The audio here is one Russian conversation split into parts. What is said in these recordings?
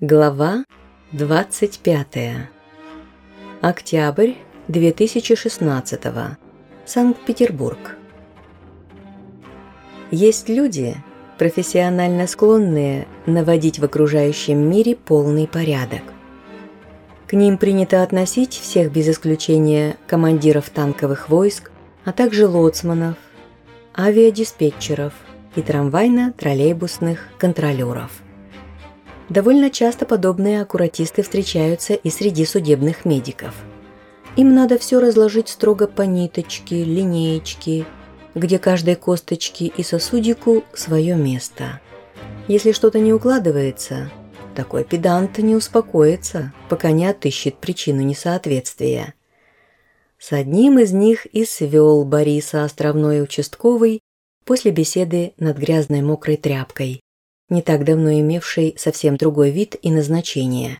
Глава 25. Октябрь 2016. Санкт-Петербург. Есть люди, профессионально склонные наводить в окружающем мире полный порядок. К ним принято относить всех без исключения командиров танковых войск, а также лоцманов, авиадиспетчеров и трамвайно-троллейбусных контролеров. Довольно часто подобные аккуратисты встречаются и среди судебных медиков. Им надо все разложить строго по ниточке, линеечке, где каждой косточке и сосудику свое место. Если что-то не укладывается, такой педант не успокоится, пока не отыщет причину несоответствия. С одним из них и свел Бориса островной участковый после беседы над грязной мокрой тряпкой, не так давно имевший совсем другой вид и назначение.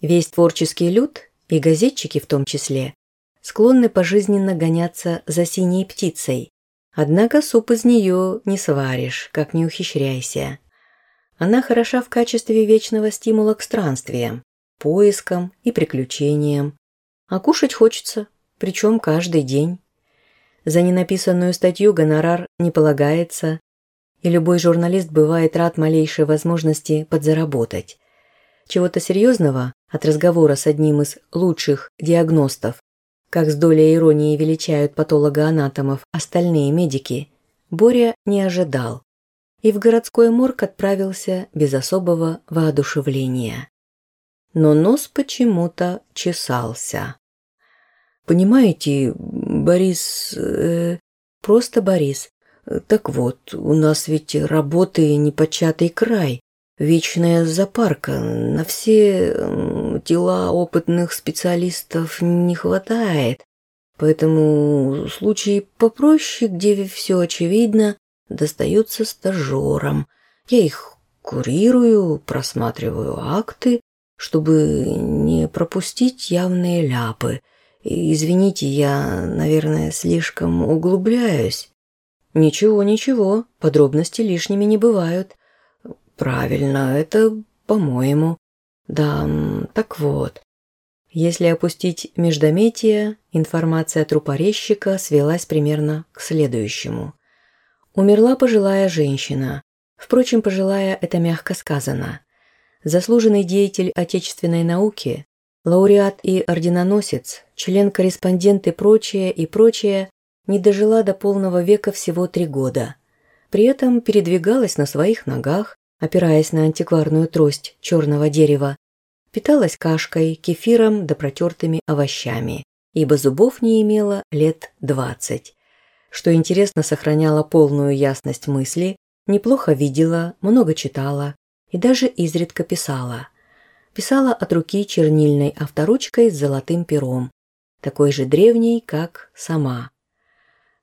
Весь творческий люд, и газетчики в том числе, склонны пожизненно гоняться за синей птицей. Однако суп из нее не сваришь, как не ухищряйся. Она хороша в качестве вечного стимула к странствиям, поискам и приключениям. А кушать хочется, причем каждый день. За ненаписанную статью гонорар не полагается, и любой журналист бывает рад малейшей возможности подзаработать. Чего-то серьезного от разговора с одним из лучших диагностов, как с долей иронии величают патологоанатомов остальные медики, Боря не ожидал и в городской морг отправился без особого воодушевления. Но нос почему-то чесался. «Понимаете, Борис... Э, просто Борис. Так вот, у нас ведь работы непочатый край, вечная запарка, на все тела опытных специалистов не хватает, поэтому случаи попроще, где все очевидно, достаются стажерам. Я их курирую, просматриваю акты, чтобы не пропустить явные ляпы. извините, я, наверное, слишком углубляюсь. «Ничего, ничего, подробности лишними не бывают». «Правильно, это по-моему». «Да, так вот». Если опустить междометие, информация трупорезчика свелась примерно к следующему. Умерла пожилая женщина. Впрочем, пожилая – это мягко сказано. Заслуженный деятель отечественной науки, лауреат и орденоносец, член-корреспондент и прочее, и прочее не дожила до полного века всего три года. При этом передвигалась на своих ногах, опираясь на антикварную трость черного дерева, питалась кашкой, кефиром да протертыми овощами, ибо зубов не имела лет двадцать. Что интересно, сохраняла полную ясность мысли, неплохо видела, много читала и даже изредка писала. Писала от руки чернильной авторучкой с золотым пером, такой же древней, как сама.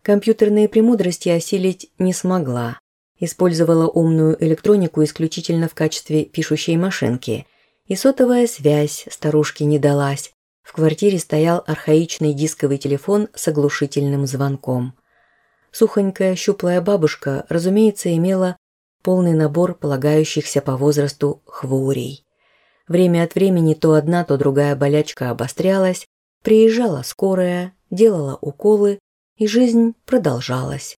Компьютерные премудрости осилить не смогла. Использовала умную электронику исключительно в качестве пишущей машинки. И сотовая связь старушке не далась. В квартире стоял архаичный дисковый телефон с оглушительным звонком. Сухонькая щуплая бабушка, разумеется, имела полный набор полагающихся по возрасту хворей. Время от времени то одна, то другая болячка обострялась, приезжала скорая, делала уколы, и жизнь продолжалась.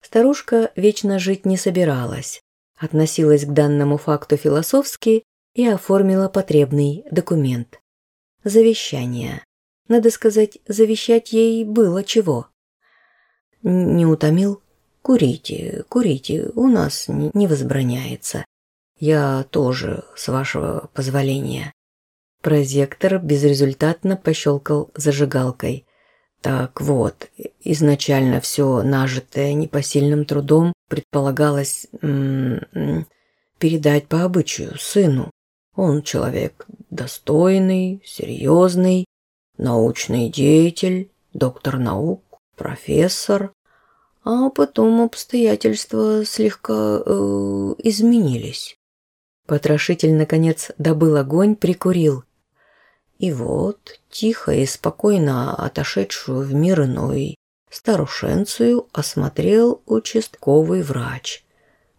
Старушка вечно жить не собиралась, относилась к данному факту философски и оформила потребный документ. Завещание. Надо сказать, завещать ей было чего. Не утомил? Курите, курите, у нас не возбраняется. Я тоже, с вашего позволения. Прозектор безрезультатно пощелкал зажигалкой. Так вот, изначально все нажитое непосильным трудом предполагалось передать по обычаю сыну. Он человек достойный, серьезный, научный деятель, доктор наук, профессор. А потом обстоятельства слегка э, изменились. Потрошитель, наконец, добыл огонь, прикурил – и вот, тихо и спокойно отошедшую в мир иной, старушенцию осмотрел участковый врач.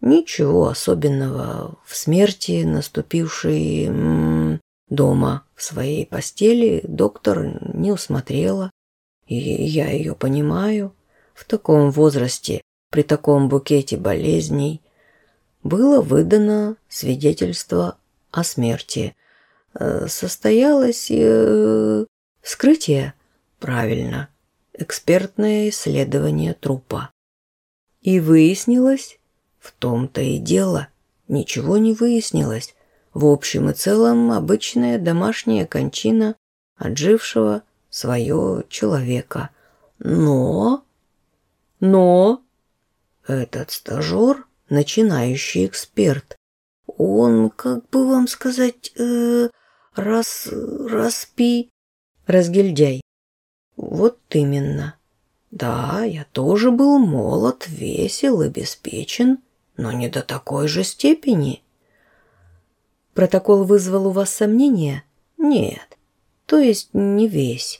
Ничего особенного в смерти, наступившей дома в своей постели, доктор не усмотрела. И я ее понимаю. В таком возрасте, при таком букете болезней, было выдано свидетельство о смерти. Э, состоялось э, вскрытие, правильно, экспертное исследование трупа. И выяснилось, в том-то и дело, ничего не выяснилось. В общем и целом обычная домашняя кончина отжившего свое человека. Но... Но... Этот стажер, начинающий эксперт, он, как бы вам сказать, э, раз... распи... Разгильдяй. Вот именно. Да, я тоже был молод, весел, обеспечен, но не до такой же степени. Протокол вызвал у вас сомнения? Нет. То есть не весь.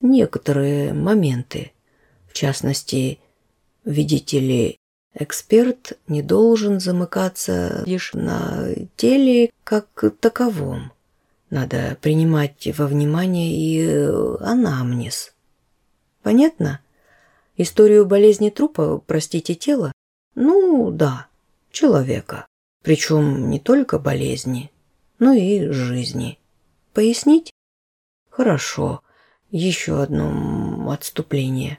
Некоторые моменты. В частности, видите ли, эксперт не должен замыкаться лишь на теле как таковом. Надо принимать во внимание и анамнез. Понятно? Историю болезни трупа, простите, тела? Ну, да, человека. Причем не только болезни, но и жизни. Пояснить? Хорошо. Еще одно отступление.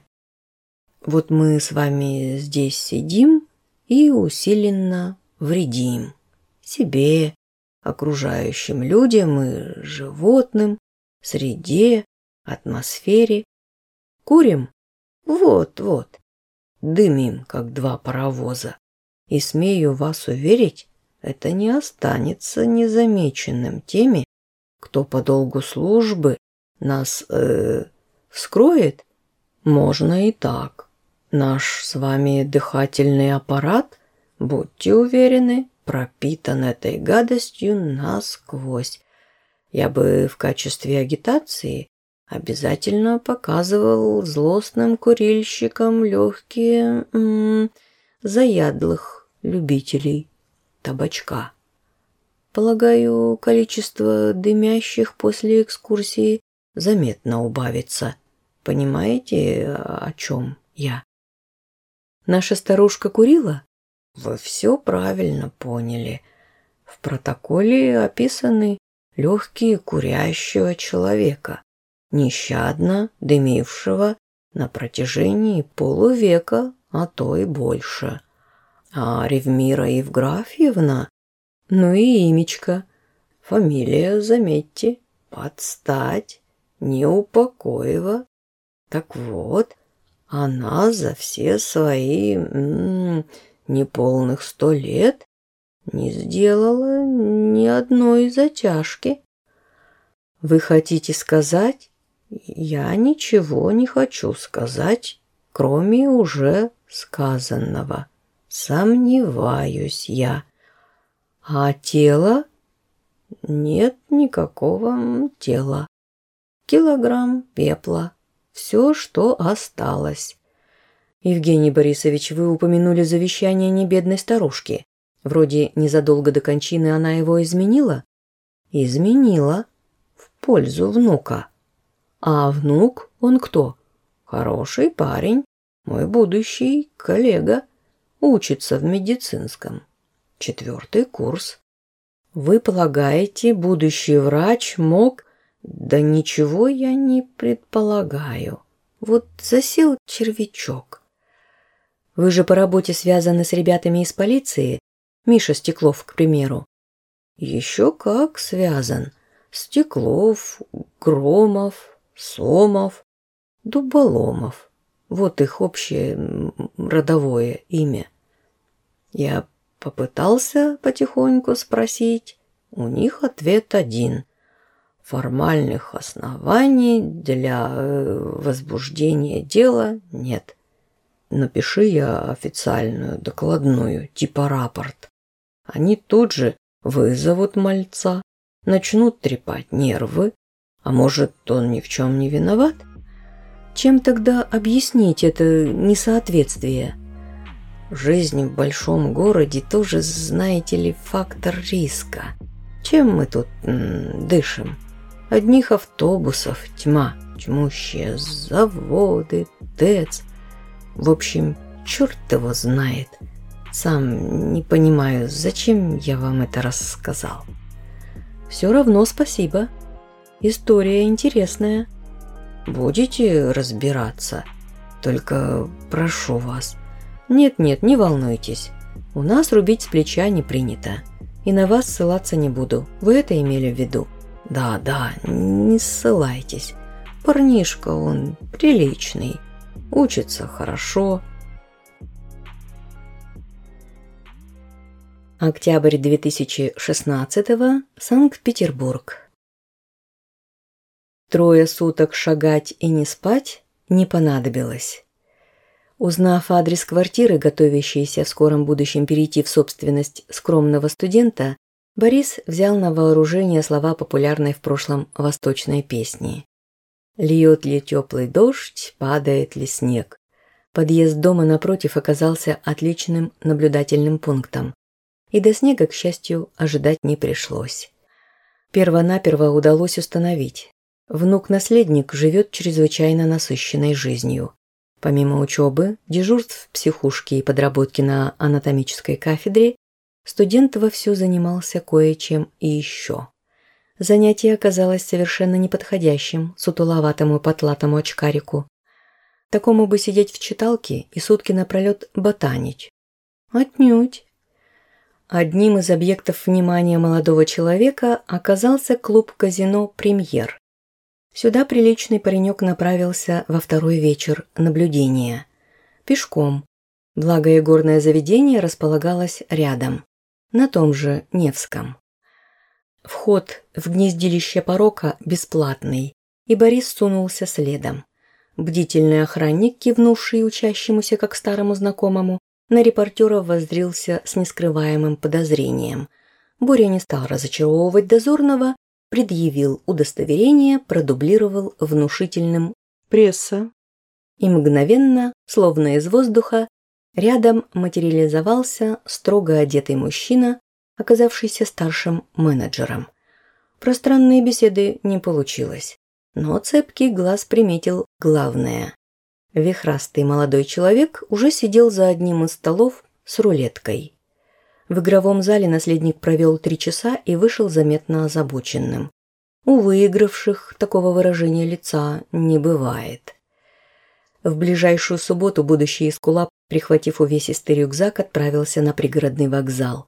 Вот мы с вами здесь сидим и усиленно вредим себе, окружающим людям и животным, среде, атмосфере. Курим вот-вот. Дымим, как два паровоза. И смею вас уверить, это не останется незамеченным теми, кто по долгу службы нас э, вскроет. Можно и так. Наш с вами дыхательный аппарат, будьте уверены, пропитан этой гадостью насквозь. Я бы в качестве агитации обязательно показывал злостным курильщикам легкие м -м, заядлых любителей табачка. Полагаю, количество дымящих после экскурсии заметно убавится. Понимаете, о чем я? Наша старушка курила? Вы все правильно поняли. В протоколе описаны легкие курящего человека нещадно дымившего на протяжении полувека, а то и больше. А Ревмира Евграфьевна, ну и имечко, фамилия, заметьте, подстать, Неупокоева. Так вот, она за все свои м -м, неполных сто лет не сделала ни одной затяжки. Вы хотите сказать, я ничего не хочу сказать, кроме уже сказанного. Сомневаюсь я. А тело? Нет никакого тела. Килограмм пепла. Все, что осталось. Евгений Борисович, вы упомянули завещание небедной старушки. Вроде незадолго до кончины она его изменила? Изменила. В пользу внука. А внук он кто? Хороший парень, мой будущий коллега. Учится в медицинском. Четвертый курс. Вы полагаете, будущий врач мог... Да ничего я не предполагаю. Вот засел червячок. Вы же по работе связаны с ребятами из полиции? Миша Стеклов, к примеру. Еще как связан. Стеклов, Громов, Сомов, Дуболомов. Вот их общее родовое имя. Я попытался потихоньку спросить. У них ответ один. Формальных оснований для э, возбуждения дела нет. Напиши я официальную докладную, типа рапорт. Они тут же вызовут мальца, начнут трепать нервы, а может, он ни в чем не виноват? Чем тогда объяснить это несоответствие? жизнь в большом городе тоже, знаете ли, фактор риска. Чем мы тут м, дышим? Одних автобусов тьма, тьмущие заводы, ТЭЦ. В общем, черт его знает. Сам не понимаю, зачем я вам это рассказал. Все равно спасибо. История интересная. Будете разбираться? Только прошу вас. Нет-нет, не волнуйтесь. У нас рубить с плеча не принято. И на вас ссылаться не буду. Вы это имели в виду? Да-да, не ссылайтесь. Парнишка он приличный. Учится хорошо. Октябрь 2016 Санкт-Петербург. Трое суток шагать и не спать не понадобилось. Узнав адрес квартиры, готовящейся в скором будущем перейти в собственность скромного студента, Борис взял на вооружение слова популярной в прошлом восточной песни. «Льет ли теплый дождь, падает ли снег». Подъезд дома напротив оказался отличным наблюдательным пунктом и до снега, к счастью, ожидать не пришлось. Первонаперво удалось установить. Внук-наследник живет чрезвычайно насыщенной жизнью. Помимо учебы, дежурств в психушке и подработки на анатомической кафедре, студент вовсю занимался кое-чем и еще. Занятие оказалось совершенно неподходящим сутуловатому и потлатому очкарику. Такому бы сидеть в читалке и сутки напролет ботанить. Отнюдь. Одним из объектов внимания молодого человека оказался клуб-казино «Премьер». Сюда приличный паренек направился во второй вечер наблюдения. Пешком. Благо и горное заведение располагалось рядом, на том же Невском. Вход в гнездилище порока бесплатный, и Борис сунулся следом. Бдительный охранник, кивнувший учащемуся как старому знакомому, на репортера воззрился с нескрываемым подозрением. Боря не стал разочаровывать дозорного, предъявил удостоверение, продублировал внушительным «пресса». И мгновенно, словно из воздуха, рядом материализовался строго одетый мужчина, оказавшийся старшим менеджером. Пространные беседы не получилось, но цепкий глаз приметил главное. Вихрастый молодой человек уже сидел за одним из столов с рулеткой. В игровом зале наследник провел три часа и вышел заметно озабоченным. У выигравших такого выражения лица не бывает. В ближайшую субботу будущий Искулап, прихватив увесистый рюкзак, отправился на пригородный вокзал.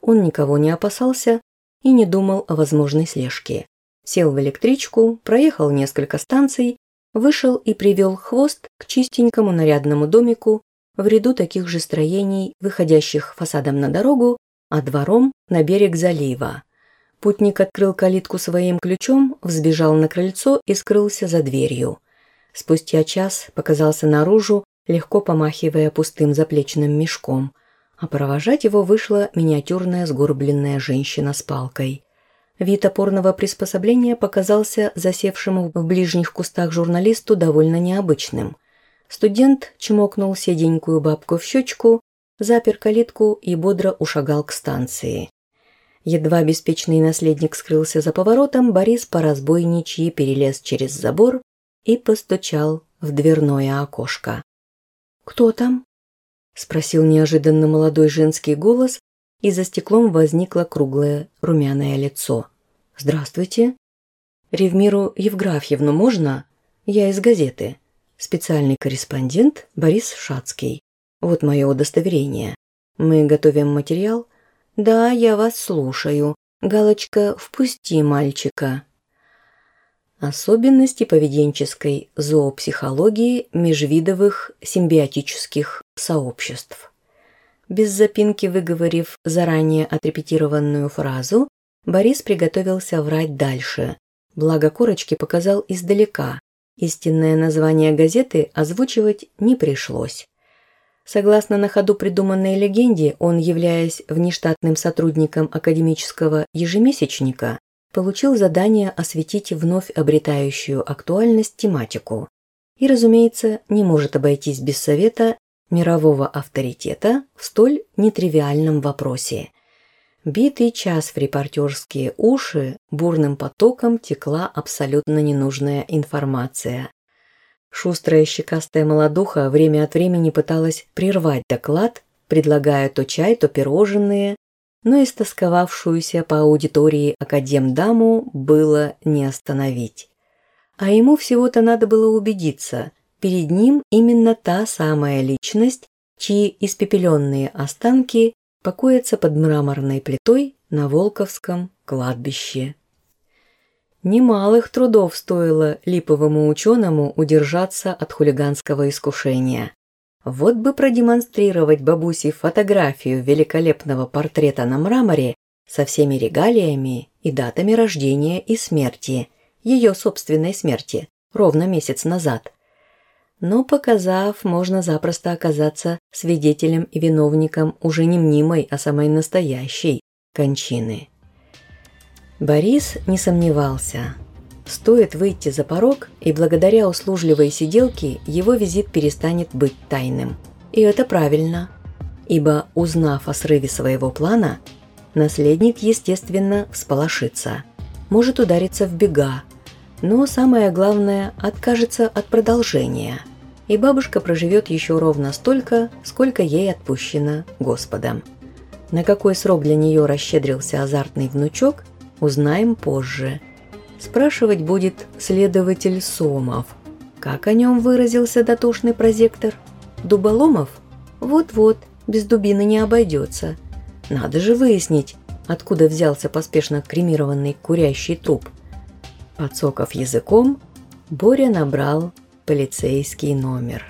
Он никого не опасался и не думал о возможной слежке. Сел в электричку, проехал несколько станций вышел и привел хвост к чистенькому нарядному домику в ряду таких же строений, выходящих фасадом на дорогу, а двором на берег залива. Путник открыл калитку своим ключом, взбежал на крыльцо и скрылся за дверью. Спустя час показался наружу, легко помахивая пустым заплечным мешком, а провожать его вышла миниатюрная сгорбленная женщина с палкой. Вид опорного приспособления показался засевшему в ближних кустах журналисту довольно необычным. Студент чмокнул седенькую бабку в щечку, запер калитку и бодро ушагал к станции. Едва беспечный наследник скрылся за поворотом, Борис по разбойничьи перелез через забор и постучал в дверное окошко. «Кто там?» – спросил неожиданно молодой женский голос, и за стеклом возникло круглое румяное лицо. «Здравствуйте. Ревмиру Евграфьевну можно? Я из газеты. Специальный корреспондент Борис Шацкий. Вот мое удостоверение. Мы готовим материал? Да, я вас слушаю. Галочка «Впусти мальчика». Особенности поведенческой зоопсихологии межвидовых симбиотических сообществ. Без запинки выговорив заранее отрепетированную фразу, Борис приготовился врать дальше. Благо корочки показал издалека. Истинное название газеты озвучивать не пришлось. Согласно на ходу придуманной легенде, он, являясь внештатным сотрудником академического ежемесячника, получил задание осветить вновь обретающую актуальность тематику. И, разумеется, не может обойтись без совета мирового авторитета в столь нетривиальном вопросе. Битый час в репортерские уши бурным потоком текла абсолютно ненужная информация. Шустрая щекастая молодуха время от времени пыталась прервать доклад, предлагая то чай, то пирожные, но истосковавшуюся по аудитории академдаму было не остановить. А ему всего-то надо было убедиться, перед ним именно та самая личность, чьи испепеленные останки покоятся под мраморной плитой на Волковском кладбище. Немалых трудов стоило липовому ученому удержаться от хулиганского искушения. Вот бы продемонстрировать бабусе фотографию великолепного портрета на мраморе со всеми регалиями и датами рождения и смерти, ее собственной смерти, ровно месяц назад. Но показав, можно запросто оказаться свидетелем и виновником уже не мнимой, а самой настоящей кончины. Борис не сомневался. Стоит выйти за порог, и благодаря услужливой сиделке его визит перестанет быть тайным. И это правильно. Ибо, узнав о срыве своего плана, наследник, естественно, всполошится. Может удариться в бега. Но самое главное, откажется от продолжения. И бабушка проживет еще ровно столько, сколько ей отпущено Господом. На какой срок для нее расщедрился азартный внучок – Узнаем позже. Спрашивать будет следователь Сомов. Как о нем выразился дотошный прозектор? Дуболомов? Вот-вот, без дубины не обойдется. Надо же выяснить, откуда взялся поспешно кремированный курящий труп. Подсоков языком, Боря набрал полицейский номер.